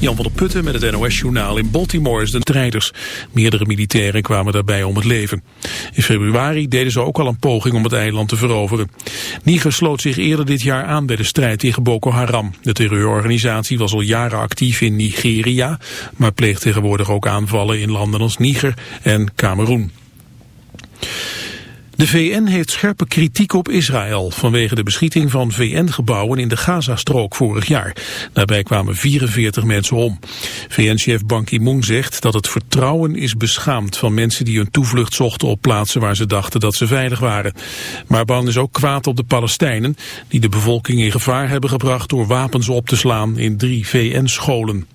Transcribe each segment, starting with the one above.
Jan van der Putten met het NOS-journaal in Baltimore is de strijders. Meerdere militairen kwamen daarbij om het leven. In februari deden ze ook al een poging om het eiland te veroveren. Niger sloot zich eerder dit jaar aan bij de strijd tegen Boko Haram. De terreurorganisatie was al jaren actief in Nigeria, maar pleegt tegenwoordig ook aanvallen in landen als Niger en Cameroen. De VN heeft scherpe kritiek op Israël vanwege de beschieting van VN-gebouwen in de Gazastrook vorig jaar. Daarbij kwamen 44 mensen om. VN-chef Ban Ki-moon zegt dat het vertrouwen is beschaamd van mensen die hun toevlucht zochten op plaatsen waar ze dachten dat ze veilig waren. Maar Ban is ook kwaad op de Palestijnen die de bevolking in gevaar hebben gebracht door wapens op te slaan in drie VN-scholen.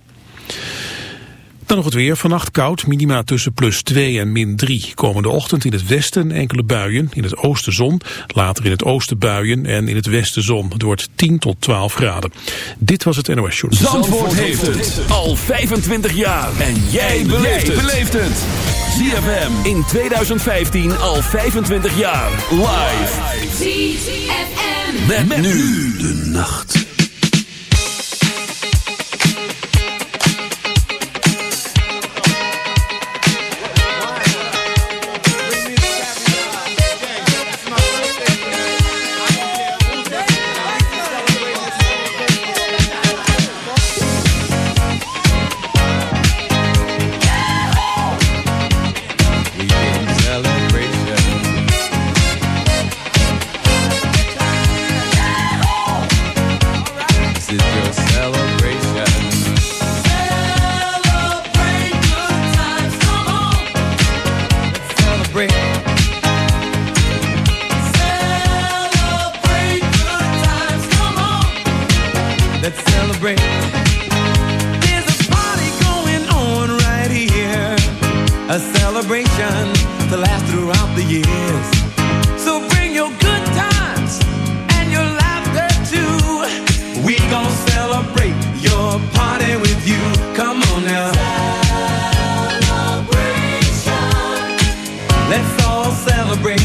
Dan nog het weer. Vannacht koud, minima tussen plus 2 en min 3. Komende ochtend in het westen enkele buien. In het oosten zon, later in het oosten buien en in het westen zon. Het wordt 10 tot 12 graden. Dit was het NOS Journal. Zandvoort, Zandvoort heeft het al 25 jaar. En jij beleeft het. ZFM in 2015 al 25 jaar. Live. ZFM. Met, met nu de nacht. celebrate. Celebrate good times, come on. Let's celebrate. There's a party going on right here. A celebration to last throughout the years.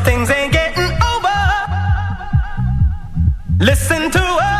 Things ain't getting over. Listen to what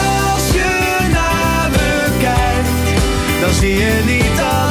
zie je niet alleen